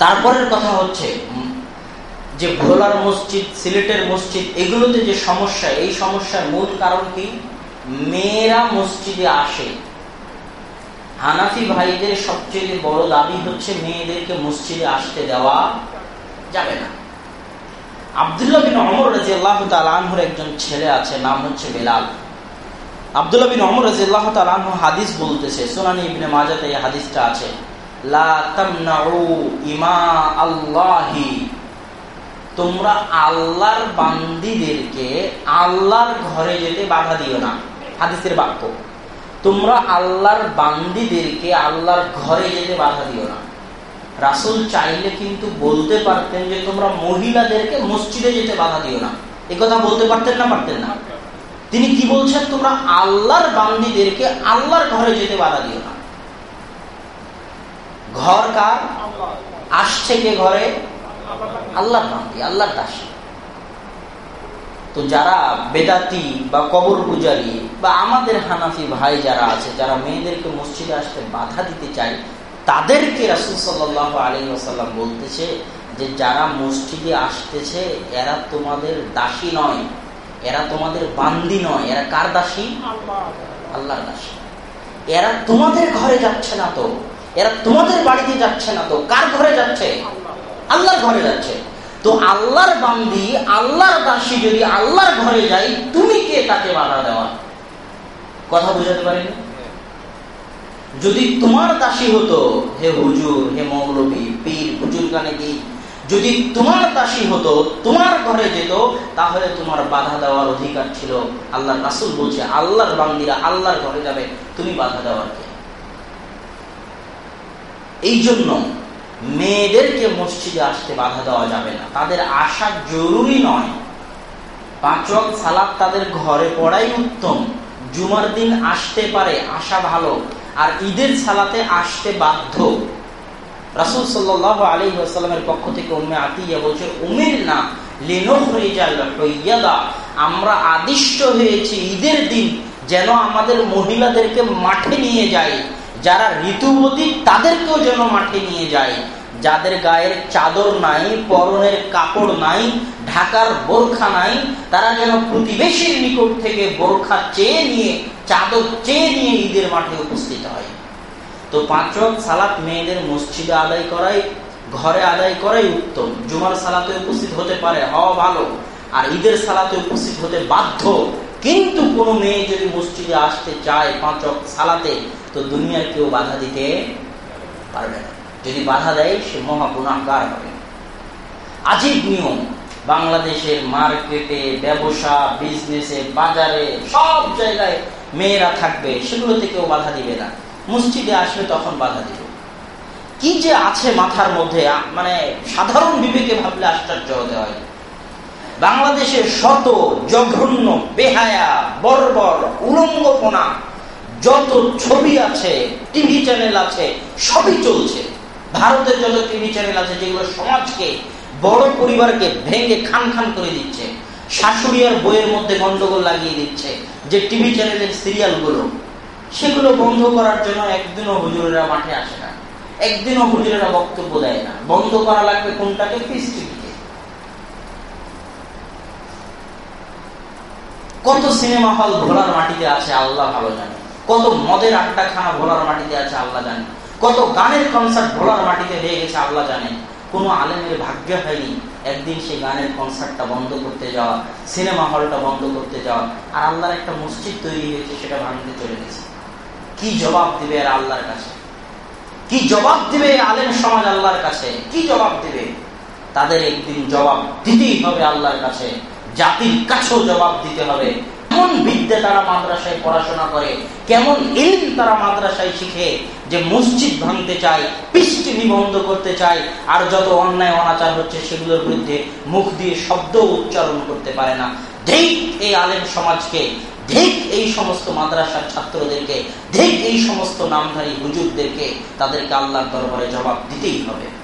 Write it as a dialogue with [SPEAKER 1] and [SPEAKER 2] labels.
[SPEAKER 1] তারপরের কথা হচ্ছে যে ভোলার মসজিদ, সিলেটের মসজিদ, এগুলোতে যে সমস্যা, এই সমস্যার মূল কারণ কি? মেয়েরা মসজিদে আসে। হানাফি ভাইদের সবচেয়ে বড় দাবি হচ্ছে মেয়েদেরকে মসজিদে আসতে দেওয়া যাবে না। আবদুল্লাহ বিন অমর রাজি আল্লাহ তালহুর একজন ছেলে আছে, নাম হচ্ছে বেলাল। আবদুল্লাহ বিন অমর রাজি আল্লাহ তালহু হাদিস বলতেছে, সোনানি ইবনে মাজাতে এই হাদিসটা আছে। তোমরা আল্লাহর বান্দিদেরকে আল্লাহর ঘরে যেতে বাধা দিও না। হাদিসের বাক্য। তোমরা আল্লাহর বান্দিদেরকে আল্লাহর ঘরে যেতে বাধা দিও না। রাসুল চাইলে কিন্তু বলতে পারতেন যে তোমরা মহিলাদেরকে মসজিদে যেতে বাধা দিও না। কথা বলতে পারতেন না পারতেন না? তিনি কি বলছেন? তোমরা আল্লাহর বান্দিদেরকে আল্লাহর ঘরে যেতে বাধা দিও না। ঘর কার? আসছে কে ঘরে? আল্লাহর বান্দি আল্লাহর দাসী। তো যারা বেদাতি বা কবর পূজারী বা আমাদের হানাফি ভাই যারা আছে যারা মেয়েদেরকে মসজিদে আসতে বাধা দিতে চায় তাদেরকে রাসুল সাল্লাহ আলী আসাল্লাম বলতেছে যে যারা মসজিদে আসতেছে এরা তোমাদের দাসী নয় এরা তোমাদের বান্দি নয়। এরা কার দাসী? আল্লাহর দাসী। এরা তোমাদের ঘরে যাচ্ছে না তো। এরা তোমাদের বাড়িতে যাচ্ছে না তো? কার ঘরে যাচ্ছে? আল্লাহর ঘরে যাচ্ছে। তো আল্লাহর বান্দি, আল্লাহর দাসী যদি আল্লাহর ঘরে যাই তুমি কে তাকে বাধা দেওয়া? কথা বুঝাতে পারিনি যদি তোমার দাসী হতো, হে হুজুর, হে মৌলবী, পীর হুজুর কানে কি? যদি তোমার দাসী হতো, তোমার ঘরে যেত, তাহলে তোমার বাধা দেওয়ার অধিকার ছিল আল্লাহ রাসুল বলছে, আল্লাহর বান্দিরা আল্লাহর ঘরে যাবে, তুমি বাধা দেওয়ার কে? এই জন্য মেয়েদেরকে মসজিদে আসতে বাধা দেওয়া যাবে না। তাদের আসা জরুরি নয়। পাঁচক সালাদ তাদের ঘরে পড়াই উত্তম। জুমার দিন আসতে পারে, আসা ভালো। আর ঈদের সালাতে আসতে বাধ্য। রাসুল সাল্লাহ আলী আসালামের পক্ষ থেকে উম্মে আতিয়া বলছে, উমের না আমরা আদিষ্ট হয়েছি ঈদের দিন যেন আমাদের মহিলাদেরকে মাঠে নিয়ে যায় যারা ঋতুবতী তাদেরকেও যেন মাঠে নিয়ে যায়। যাদের গায়ের চাদর নাই, পরনের কাপড় নাই, ঢাকার বোরখা নাই, তারা যেন প্রতিবেশীর নিকট থেকে বোরখা চেয়ে নিয়ে, চাদর চেয়ে নিয়ে ঈদের মাঠে উপস্থিত হয়। তো পাঁচ সালাত মেয়েদের মসজিদে আদায় করাই, ঘরে আদায় করাই উত্তম। জুমার সালাতে উপস্থিত হতে পারে, হওয়া ভালো। আর ঈদের সালাতে উপস্থিত হতে বাধ্য। কিন্তু কোন মেয়ে যদি মসজিদে আসতে চায় পাঁচ সালাতে, তো দুনিয়ার কেউ বাধা দিতে পারবে না। যদি বাধা দেয়, সে মহা গুণাকার হবে। আজীব নিয়ম। বাংলাদেশের মার্কেটে, ব্যবসা, বিজনেসে, বাজারে, সব জায়গায় মেয়েরা থাকবে, সেগুলোতে কেউ বাধা দিবে না। মসজিদে আসবে, তখন বাধা দিবে। কি যে আছে মাথার মধ্যে মানে সাধারণ বিবেকে ভাবলে আশ্চর্য হতে হয়। বাংলাদেশের শত জঘন্য, বেহায়া, বর্বর, উলঙ্গপনা, যত ছবি আছে, টিভি চ্যানেল আছে, সবই চলছে। ভারতের যত টিভি চ্যানেল আছে, যেগুলো সমাজকে, বড় পরিবারকে ভেঙে খান খান করে দিচ্ছে, শাশুড়ি আর বইয়ের মধ্যে গন্ডগোল লাগিয়ে দিচ্ছে, যে টিভি চ্যানেলের সিরিয়ালগুলো, সেগুলো বন্ধ করার জন্য একদিনও হুজুরেরা মাঠে আসে না, একদিনও হুজুরেরা বক্তব্য দেয় না। বন্ধ করা লাগবে কোনটাকে? পিস কত সিনেমা হল ভোলার মাটিতে আছে আল্লাহ ভালো জানে। কত মদের আড্ডা খানা ভোলার মাটিতে আছে আল্লাহ জানে। কত গানের কনসার্ট ভোলার মাটিতে হয়ে গেছে আল্লাহ জানে। কোন আলেমের ভাগ্য হয়নি একদিন সেই গানের কনসার্টটা বন্ধ করতে যাওয়া, সিনেমা হলটা বন্ধ করতে যাওয়া, আর আল্লাহর একটা মসজিদ তৈরি হয়েছে, সেটা ভাঙতে চলে গেছে। কি জবাব দিবে আর আল্লাহর কাছে? কি জবাব দিবে আলেম সমাজ আল্লাহর কাছে? কি জবাব দিবে? তাদের একদিন জবাব দিতেই হবে আল্লাহর কাছে। জাতির কাছেও জবাব দিতে হবে। কেমন বিদ্যে তারা মাদ্রাসায় পড়াশোনা করে? কেমন ইলম তারা মাদ্রাসায় শিখে? যে মসজিদ ভাঙতে চায় পৃষ্টি নিবন্ধ করতে চায়, আর যত অন্যায় অনাচার হচ্ছে সেগুলোর বিরুদ্ধে মুখ দিয়ে শব্দ উচ্চারণ করতে পারে না। ঠিক এই আলেম সমাজকে ঠিক এই সমস্ত মাদ্রাসার ছাত্রদেরকে ঠিক এই সমস্ত নামধারী হুজুরদেরকে তাদেরকে আল্লাহর দরবারে জবাব দিতেই হবে।